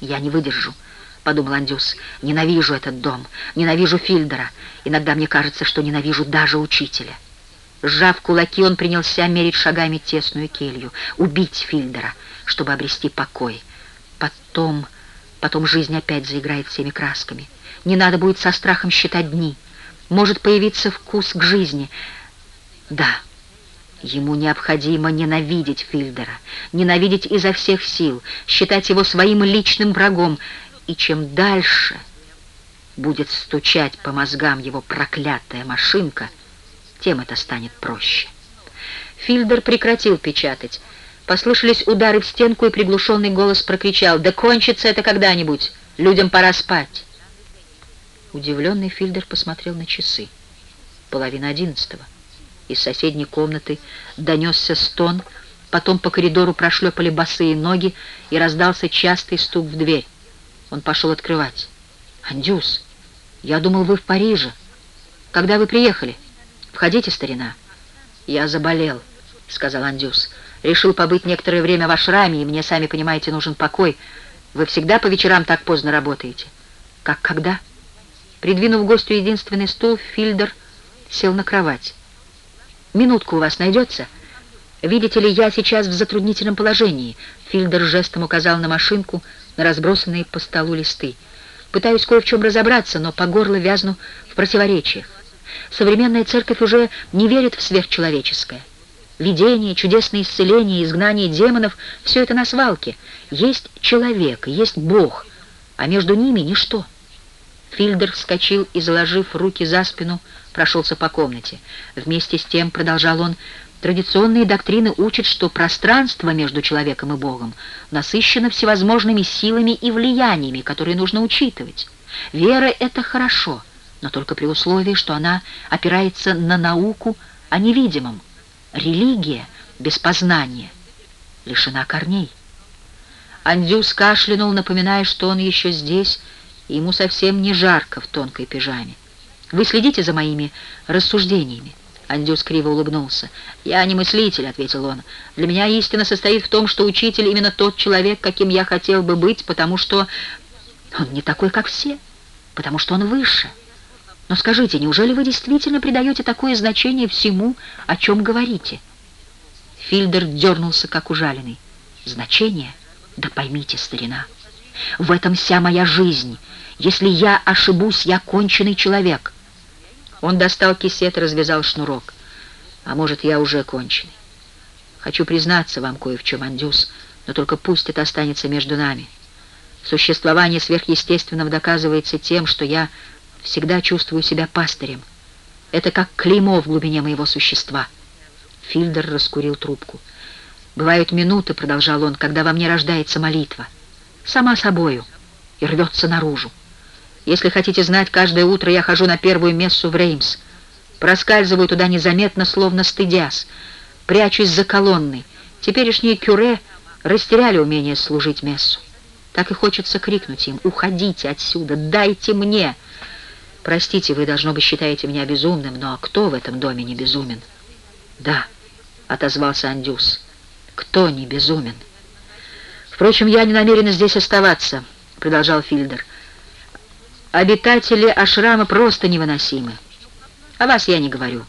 «Я не выдержу», — подумал Андюс. «Ненавижу этот дом, ненавижу Фильдера. Иногда мне кажется, что ненавижу даже учителя». Сжав кулаки, он принялся мерить шагами тесную келью, убить Фильдера, чтобы обрести покой. Потом, потом жизнь опять заиграет всеми красками. Не надо будет со страхом считать дни. Может появиться вкус к жизни. Да, ему необходимо ненавидеть Фильдера, ненавидеть изо всех сил, считать его своим личным врагом. И чем дальше будет стучать по мозгам его проклятая машинка, тем это станет проще. Фильдер прекратил печатать. Послышались удары в стенку, и приглушенный голос прокричал «Да кончится это когда-нибудь! Людям пора спать!» Удивленный Фильдер посмотрел на часы. Половина одиннадцатого. Из соседней комнаты донесся стон, потом по коридору прошлепали босые ноги, и раздался частый стук в дверь. Он пошел открывать. «Андюс, я думал, вы в Париже. Когда вы приехали? Входите, старина». «Я заболел», — сказал Андюс. «Решил побыть некоторое время в ашраме, и мне, сами понимаете, нужен покой. Вы всегда по вечерам так поздно работаете?» «Как когда?» Придвинув гостю единственный стул, Фильдер сел на кровать. «Минутку у вас найдется? Видите ли, я сейчас в затруднительном положении». Фильдер жестом указал на машинку, на разбросанные по столу листы. «Пытаюсь кое в чем разобраться, но по горло вязну в противоречиях. Современная церковь уже не верит в сверхчеловеческое. Видение, чудесное исцеление, изгнание демонов — все это на свалке. Есть человек, есть Бог, а между ними ничто». Фильдер вскочил и, заложив руки за спину, прошелся по комнате. Вместе с тем, продолжал он, традиционные доктрины учат, что пространство между человеком и Богом насыщено всевозможными силами и влияниями, которые нужно учитывать. Вера — это хорошо, но только при условии, что она опирается на науку о невидимом. Религия без познания лишена корней. Андюс кашлянул, напоминая, что он еще здесь, и ему совсем не жарко в тонкой пижаме. «Вы следите за моими рассуждениями?» Андюс криво улыбнулся. «Я не мыслитель», — ответил он. «Для меня истина состоит в том, что учитель именно тот человек, каким я хотел бы быть, потому что он не такой, как все, потому что он выше. Но скажите, неужели вы действительно придаете такое значение всему, о чем говорите?» Фильдер дернулся, как ужаленный. «Значение? Да поймите, старина, в этом вся моя жизнь». Если я ошибусь, я конченый человек. Он достал кисет развязал шнурок. А может, я уже конченый. Хочу признаться вам кое в чем, Андюс, но только пусть это останется между нами. Существование сверхъестественного доказывается тем, что я всегда чувствую себя пастырем. Это как клеймо в глубине моего существа. Фильдер раскурил трубку. «Бывают минуты, — продолжал он, — когда во мне рождается молитва. Сама собою и рвется наружу. Если хотите знать, каждое утро я хожу на первую мессу в Реймс. Проскальзываю туда незаметно, словно стыдясь. Прячусь за колонной. Теперешние кюре растеряли умение служить мессу. Так и хочется крикнуть им «Уходите отсюда! Дайте мне!» Простите, вы, должно быть, считаете меня безумным, но кто в этом доме не безумен? Да, отозвался Андюс. Кто не безумен? Впрочем, я не намерен здесь оставаться, продолжал Фильдер. Обитатели ашрама просто невыносимы. О вас я не говорю.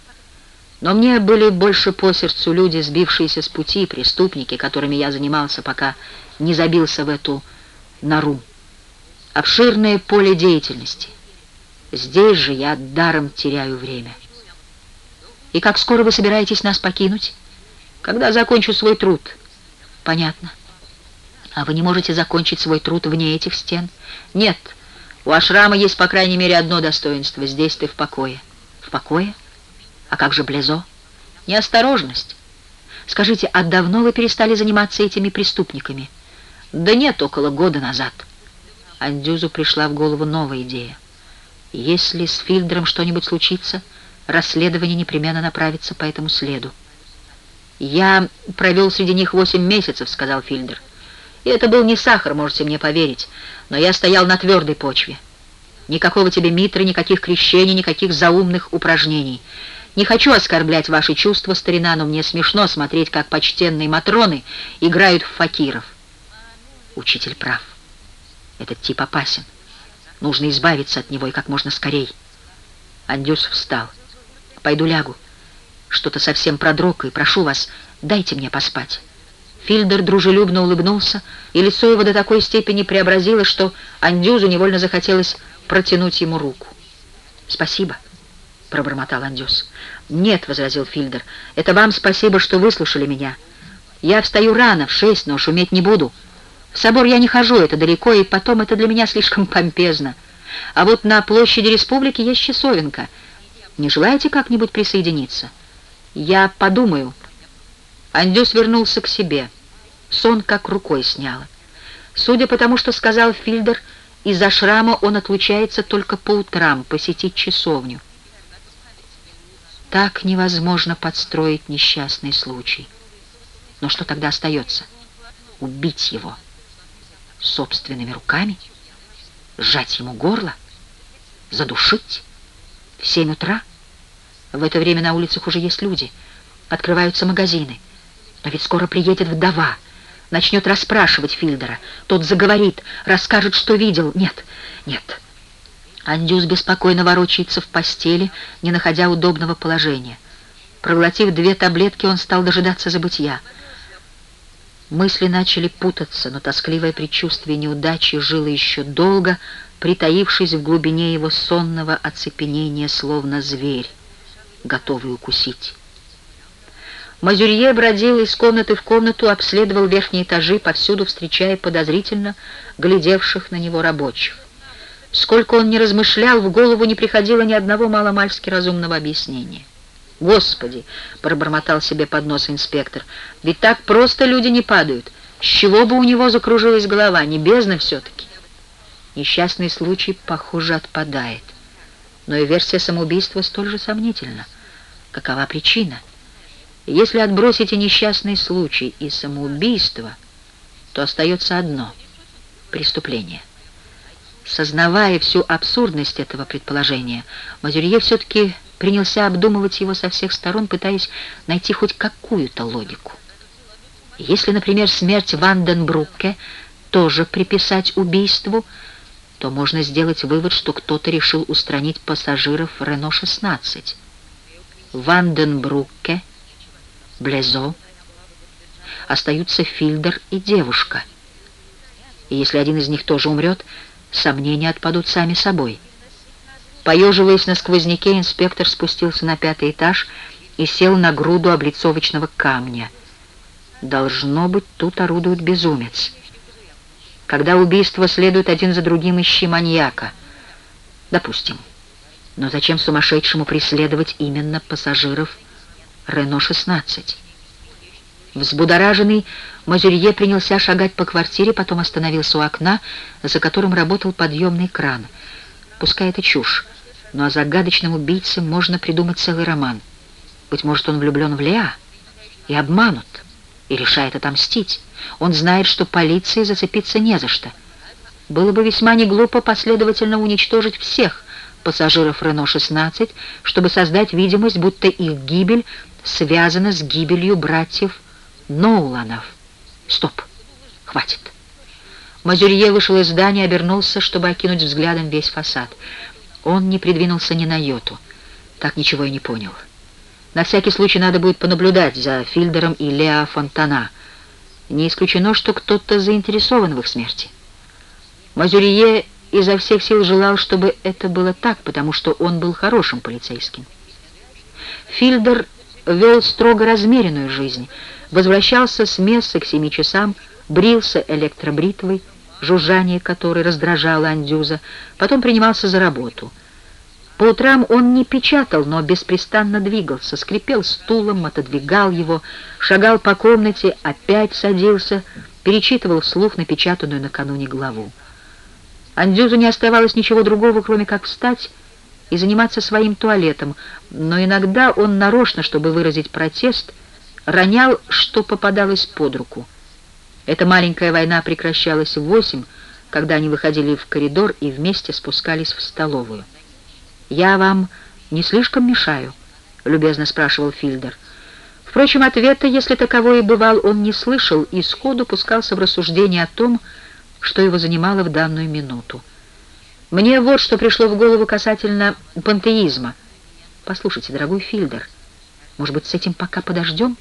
Но мне были больше по сердцу люди, сбившиеся с пути, преступники, которыми я занимался, пока не забился в эту нору. Обширное поле деятельности. Здесь же я даром теряю время. И как скоро вы собираетесь нас покинуть? Когда закончу свой труд. Понятно. А вы не можете закончить свой труд вне этих стен? Нет. У Ашрама есть, по крайней мере, одно достоинство. Здесь ты в покое. В покое? А как же Близо? Неосторожность. Скажите, а давно вы перестали заниматься этими преступниками? Да нет, около года назад. Андюзу пришла в голову новая идея. Если с Фильдером что-нибудь случится, расследование непременно направится по этому следу. «Я провел среди них восемь месяцев», — сказал Фильдер. И это был не сахар, можете мне поверить, но я стоял на твердой почве. Никакого тебе митры, никаких крещений, никаких заумных упражнений. Не хочу оскорблять ваши чувства, старина, но мне смешно смотреть, как почтенные матроны играют в факиров. Учитель прав. Этот тип опасен. Нужно избавиться от него и как можно скорей. Андюс встал. «Пойду лягу. Что-то совсем продрог, и прошу вас, дайте мне поспать». Фильдер дружелюбно улыбнулся, и лицо его до такой степени преобразилось, что Андюзу невольно захотелось протянуть ему руку. «Спасибо», — пробормотал Андюс. «Нет», — возразил Фильдер, — «это вам спасибо, что выслушали меня. Я встаю рано, в шесть, но шуметь не буду. В собор я не хожу, это далеко, и потом это для меня слишком помпезно. А вот на площади республики есть часовенка. Не желаете как-нибудь присоединиться? Я подумаю». Андюс вернулся к себе. Сон как рукой сняло. Судя по тому, что сказал Фильдер, из-за шрама он отлучается только по утрам посетить часовню. Так невозможно подстроить несчастный случай. Но что тогда остается? Убить его собственными руками? Сжать ему горло? Задушить? В семь утра? В это время на улицах уже есть люди. Открываются магазины. Но ведь скоро приедет вдова начнет расспрашивать Фильдера. Тот заговорит, расскажет, что видел. Нет, нет. Андюс беспокойно ворочается в постели, не находя удобного положения. Проглотив две таблетки, он стал дожидаться забытья. Мысли начали путаться, но тоскливое предчувствие неудачи жило еще долго, притаившись в глубине его сонного оцепенения, словно зверь, готовый укусить. Мазюрье бродил из комнаты в комнату, обследовал верхние этажи, повсюду встречая подозрительно глядевших на него рабочих. Сколько он не размышлял, в голову не приходило ни одного маломальски разумного объяснения. «Господи!» — пробормотал себе под нос инспектор. «Ведь так просто люди не падают. С чего бы у него закружилась голова? Небесно все-таки!» Несчастный случай, похоже, отпадает. Но и версия самоубийства столь же сомнительна. Какова причина? — если отбросить несчастный случай, и самоубийство, то остается одно — преступление. Сознавая всю абсурдность этого предположения, Мазюрье все-таки принялся обдумывать его со всех сторон, пытаясь найти хоть какую-то логику. Если, например, смерть Ванденбрукке тоже приписать убийству, то можно сделать вывод, что кто-то решил устранить пассажиров Рено-16. Ванденбрукке — Блезо, остаются Фильдер и девушка. И если один из них тоже умрет, сомнения отпадут сами собой. Поеживаясь на сквозняке, инспектор спустился на пятый этаж и сел на груду облицовочного камня. Должно быть, тут орудует безумец. Когда убийства следуют один за другим, ищи маньяка. Допустим. Но зачем сумасшедшему преследовать именно пассажиров Рено-16. Взбудораженный, Мазюрье принялся шагать по квартире, потом остановился у окна, за которым работал подъемный кран. Пускай это чушь, но о загадочном убийце можно придумать целый роман. Быть может, он влюблен в Леа и обманут, и решает отомстить. Он знает, что полиции зацепиться не за что. Было бы весьма неглупо последовательно уничтожить всех пассажиров Рено-16, чтобы создать видимость, будто их гибель связано с гибелью братьев Ноуланов. Стоп, хватит. Мазюрье вышел из здания, обернулся, чтобы окинуть взглядом весь фасад. Он не придвинулся ни на йоту. Так ничего и не понял. На всякий случай надо будет понаблюдать за Фильдером и Лео Фонтана. Не исключено, что кто-то заинтересован в их смерти. Мазюрье изо всех сил желал, чтобы это было так, потому что он был хорошим полицейским. Фильдер вел строго размеренную жизнь, возвращался с места к семи часам, брился электробритвой, жужжание которой раздражало Андюза, потом принимался за работу. По утрам он не печатал, но беспрестанно двигался, скрипел стулом, отодвигал его, шагал по комнате, опять садился, перечитывал вслух напечатанную накануне главу. Андюзу не оставалось ничего другого, кроме как встать и заниматься своим туалетом, но иногда он нарочно, чтобы выразить протест, ронял, что попадалось под руку. Эта маленькая война прекращалась в восемь, когда они выходили в коридор и вместе спускались в столовую. «Я вам не слишком мешаю?» — любезно спрашивал Фильдер. Впрочем, ответа, если таковой и бывал, он не слышал и сходу пускался в рассуждение о том, что его занимало в данную минуту. Мне вот что пришло в голову касательно пантеизма. Послушайте, дорогой Фильдер, может быть, с этим пока подождем?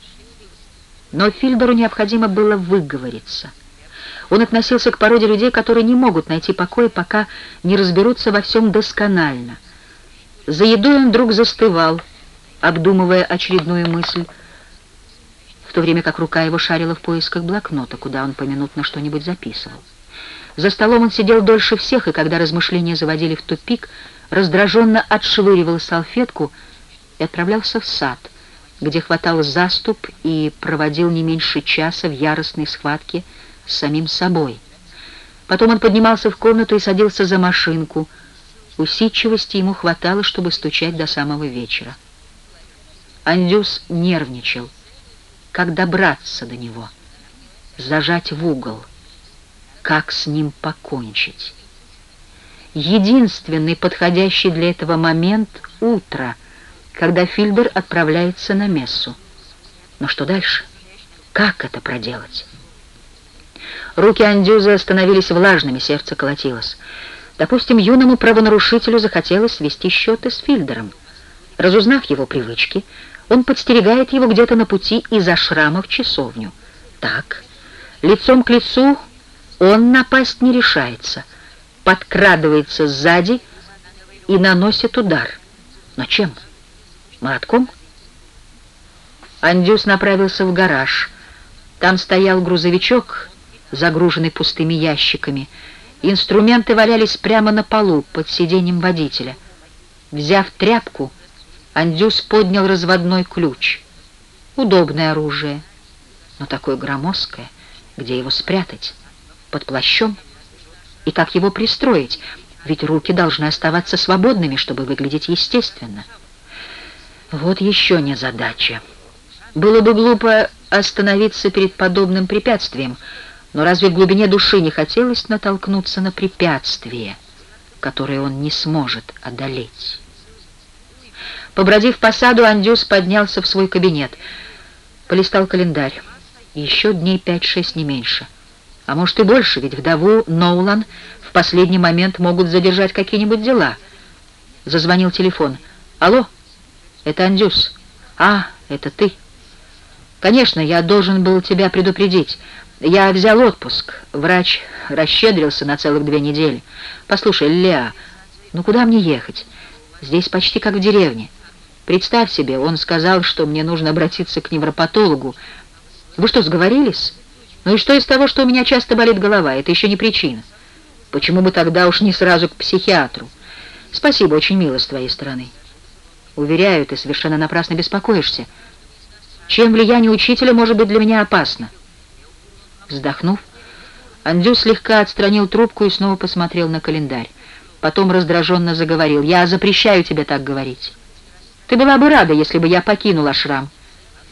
Но Фильдеру необходимо было выговориться. Он относился к породе людей, которые не могут найти покоя, пока не разберутся во всем досконально. За едой он вдруг застывал, обдумывая очередную мысль, в то время как рука его шарила в поисках блокнота, куда он поминутно что-нибудь записывал. За столом он сидел дольше всех, и когда размышления заводили в тупик, раздраженно отшвыривал салфетку и отправлялся в сад, где хватал заступ и проводил не меньше часа в яростной схватке с самим собой. Потом он поднимался в комнату и садился за машинку. Усидчивости ему хватало, чтобы стучать до самого вечера. Андюс нервничал. Как добраться до него? Зажать в угол — как с ним покончить. Единственный подходящий для этого момент — утро, когда Фильдер отправляется на мессу. Но что дальше? Как это проделать? Руки Андюза становились влажными, сердце колотилось. Допустим, юному правонарушителю захотелось свести счеты с Фильдером. Разузнав его привычки, он подстерегает его где-то на пути из ашрама в часовню. Так, лицом к лицу он напасть не решается, подкрадывается сзади и наносит удар. Но чем? Молотком? Андюс направился в гараж. Там стоял грузовичок, загруженный пустыми ящиками. Инструменты валялись прямо на полу, под сиденьем водителя. Взяв тряпку, Андюс поднял разводной ключ. Удобное оружие, но такое громоздкое, где его спрятать? под плащом? И как его пристроить? Ведь руки должны оставаться свободными, чтобы выглядеть естественно. Вот еще не задача. Было бы глупо остановиться перед подобным препятствием, но разве в глубине души не хотелось натолкнуться на препятствие, которое он не сможет одолеть? Побродив по саду, Андюс поднялся в свой кабинет, полистал календарь. Еще дней пять-шесть, не меньше. А может и больше, ведь вдову Ноулан в последний момент могут задержать какие-нибудь дела. Зазвонил телефон. «Алло, это Андюс. А, это ты. Конечно, я должен был тебя предупредить. Я взял отпуск. Врач расщедрился на целых две недели. Послушай, Леа, ну куда мне ехать? Здесь почти как в деревне. Представь себе, он сказал, что мне нужно обратиться к невропатологу. Вы что, сговорились?» Ну и что из того, что у меня часто болит голова? Это еще не причина. Почему бы тогда уж не сразу к психиатру? Спасибо, очень мило с твоей стороны. Уверяю, ты совершенно напрасно беспокоишься. Чем влияние учителя может быть для меня опасно? Вздохнув, Андю слегка отстранил трубку и снова посмотрел на календарь. Потом раздраженно заговорил. «Я запрещаю тебе так говорить. Ты была бы рада, если бы я покинула шрам.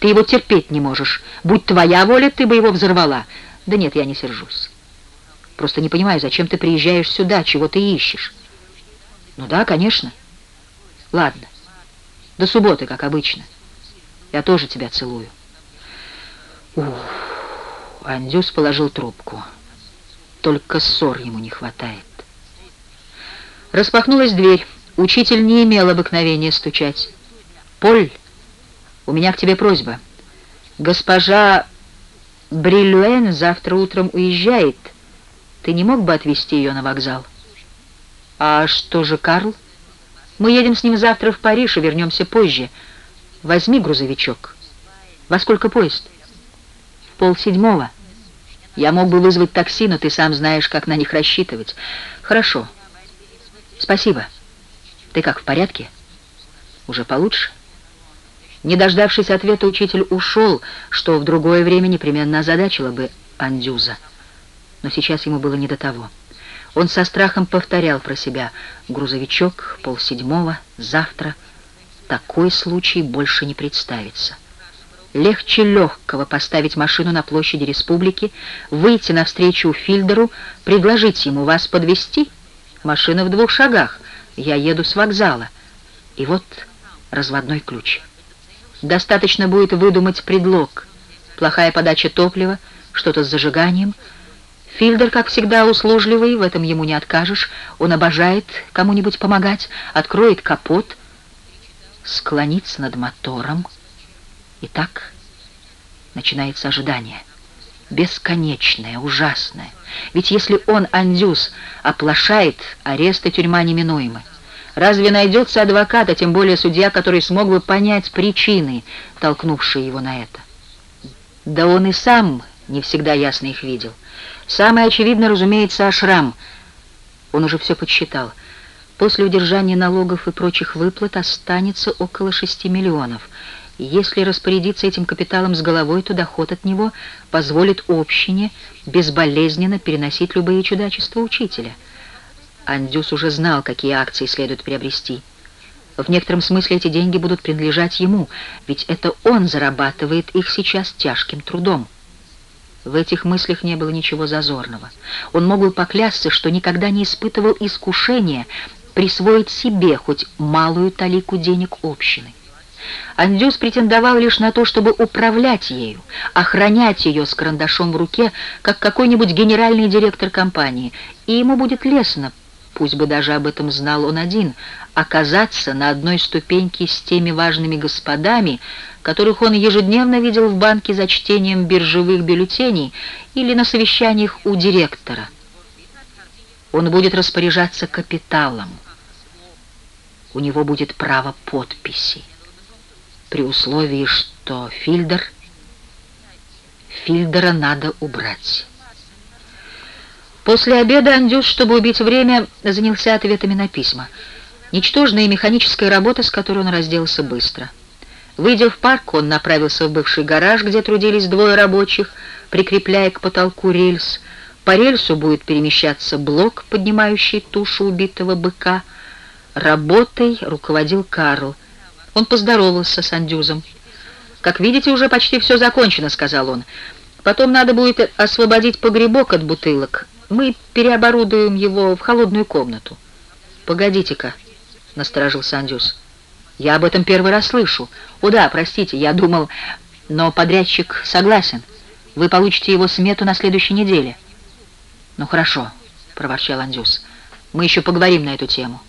Ты его терпеть не можешь. Будь твоя воля, ты бы его взорвала. Да нет, я не сержусь. Просто не понимаю, зачем ты приезжаешь сюда, чего ты ищешь. Ну да, конечно. Ладно. До субботы, как обычно. Я тоже тебя целую. Ух, Андюс положил трубку. Только ссор ему не хватает. Распахнулась дверь. Учитель не имел обыкновения стучать. «Поль!» У меня к тебе просьба. Госпожа Брилюэн завтра утром уезжает. Ты не мог бы отвезти ее на вокзал? А что же Карл? Мы едем с ним завтра в Париж и вернемся позже. Возьми грузовичок. Во сколько поезд? В полседьмого. Я мог бы вызвать такси, но ты сам знаешь, как на них рассчитывать. Хорошо. Спасибо. Ты как, в порядке? Уже получше? Не дождавшись ответа, учитель ушел, что в другое время непременно озадачило бы Андюза. Но сейчас ему было не до того. Он со страхом повторял про себя «грузовичок, полседьмого, завтра». Такой случай больше не представится. Легче легкого поставить машину на площади республики, выйти навстречу Фильдеру, предложить ему вас подвести. Машина в двух шагах, я еду с вокзала. И вот разводной ключ. Достаточно будет выдумать предлог. Плохая подача топлива, что-то с зажиганием. Фильдер, как всегда, услужливый, в этом ему не откажешь. Он обожает кому-нибудь помогать, откроет капот, склонится над мотором. И так начинается ожидание. Бесконечное, ужасное. Ведь если он, Андюс, оплошает, арест и тюрьма неминуемы. Разве найдется адвокат, а тем более судья, который смог бы понять причины, толкнувшие его на это? Да он и сам не всегда ясно их видел. Самое очевидное, разумеется, Ашрам. Он уже все подсчитал. После удержания налогов и прочих выплат останется около 6 миллионов. Если распорядиться этим капиталом с головой, то доход от него позволит общине безболезненно переносить любые чудачества учителя. Андюс уже знал, какие акции следует приобрести. В некотором смысле эти деньги будут принадлежать ему, ведь это он зарабатывает их сейчас тяжким трудом. В этих мыслях не было ничего зазорного. Он мог бы поклясться, что никогда не испытывал искушения присвоить себе хоть малую талику денег общины. Андюс претендовал лишь на то, чтобы управлять ею, охранять ее с карандашом в руке, как какой-нибудь генеральный директор компании, и ему будет лестно, пусть бы даже об этом знал он один, оказаться на одной ступеньке с теми важными господами, которых он ежедневно видел в банке за чтением биржевых бюллетеней или на совещаниях у директора. Он будет распоряжаться капиталом. У него будет право подписи, при условии, что Фильдер... Фильдера надо убрать. После обеда Андюс, чтобы убить время, занялся ответами на письма. Ничтожная механическая работа, с которой он разделался быстро — Выйдя в парк, он направился в бывший гараж, где трудились двое рабочих, прикрепляя к потолку рельс. По рельсу будет перемещаться блок, поднимающий тушу убитого быка. Работой руководил Карл. Он поздоровался с Андюзом. «Как видите, уже почти все закончено», — сказал он. «Потом надо будет освободить погребок от бутылок. Мы переоборудуем его в холодную комнату». «Погодите-ка», — насторожился Андюз. Я об этом первый раз слышу. О да, простите, я думал, но подрядчик согласен. Вы получите его смету на следующей неделе. Ну хорошо, проворчал Андюс. Мы еще поговорим на эту тему.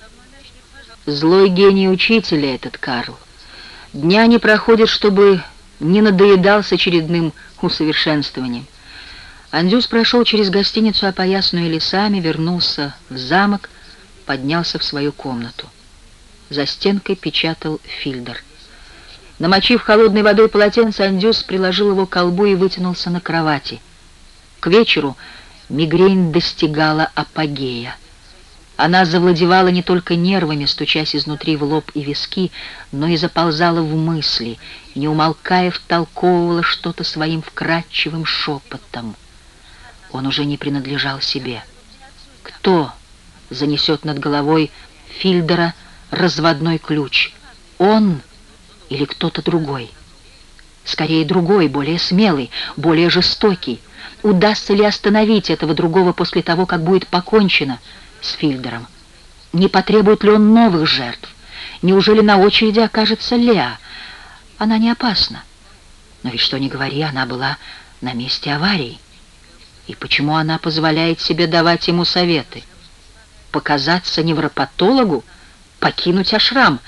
Злой гений учителя этот Карл. Дня не проходит, чтобы не надоедал с очередным усовершенствованием. Андюс прошел через гостиницу, опоясанную лесами, вернулся в замок, поднялся в свою комнату. За стенкой печатал Фильдер. Намочив холодной водой полотенце, Андюс приложил его к колбу и вытянулся на кровати. К вечеру мигрень достигала апогея. Она завладевала не только нервами, стучась изнутри в лоб и виски, но и заползала в мысли, не умолкая втолковывала что-то своим вкрадчивым шепотом. Он уже не принадлежал себе. Кто занесет над головой Фильдера, разводной ключ. Он или кто-то другой? Скорее другой, более смелый, более жестокий. Удастся ли остановить этого другого после того, как будет покончено с Фильдером? Не потребует ли он новых жертв? Неужели на очереди окажется Леа? Она не опасна. Но ведь что ни говори, она была на месте аварии. И почему она позволяет себе давать ему советы? Показаться невропатологу? покинуть ашрам.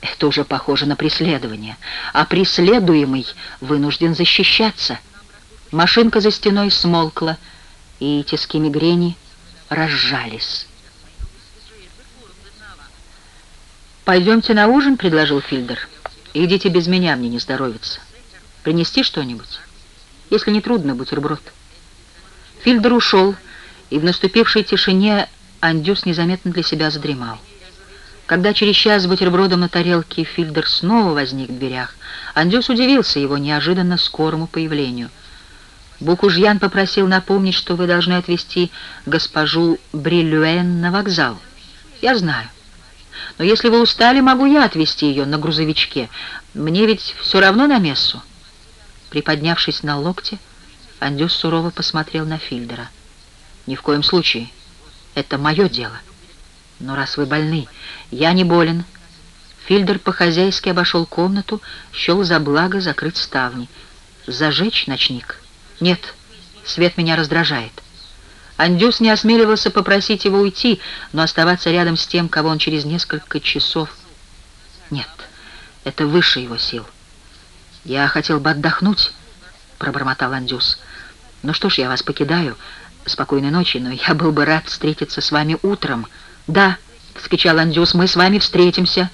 Это уже похоже на преследование. А преследуемый вынужден защищаться. Машинка за стеной смолкла, и тиски мигрени разжались. «Пойдемте на ужин», — предложил Фильдер. «Идите без меня, мне не здоровится. Принести что-нибудь? Если не трудно, бутерброд». Фильдер ушел, и в наступившей тишине Андюс незаметно для себя задремал. Когда через час бутербродом на тарелке Фильдер снова возник в дверях, Андюс удивился его неожиданно скорому появлению. Букужьян попросил напомнить, что вы должны отвезти госпожу Брилюэн на вокзал. Я знаю. Но если вы устали, могу я отвезти ее на грузовичке. Мне ведь все равно на мессу. Приподнявшись на локте, Андюс сурово посмотрел на Фильдера. Ни в коем случае. Это мое дело. Но раз вы больны, я не болен. Фильдер по-хозяйски обошел комнату, счел за благо закрыть ставни. Зажечь ночник? Нет, свет меня раздражает. Андюс не осмеливался попросить его уйти, но оставаться рядом с тем, кого он через несколько часов... Нет, это выше его сил. «Я хотел бы отдохнуть», — пробормотал Андюс. «Ну что ж, я вас покидаю. Спокойной ночи, но я был бы рад встретиться с вами утром». «Да», — вскричал Андюс, — «мы с вами встретимся».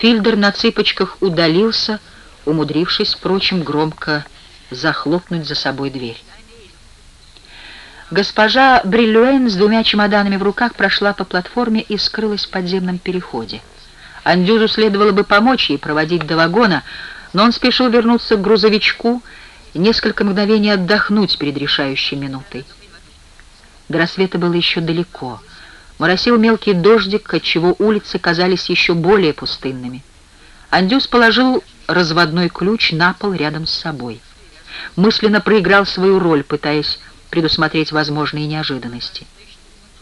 Фильдер на цыпочках удалился, умудрившись, впрочем, громко захлопнуть за собой дверь. Госпожа Бриллюэн с двумя чемоданами в руках прошла по платформе и скрылась в подземном переходе. Андюзу следовало бы помочь ей проводить до вагона, но он спешил вернуться к грузовичку несколько мгновений отдохнуть перед решающей минутой. До рассвета было еще далеко. Моросил мелкий дождик, отчего улицы казались еще более пустынными. Андюс положил разводной ключ на пол рядом с собой. Мысленно проиграл свою роль, пытаясь предусмотреть возможные неожиданности.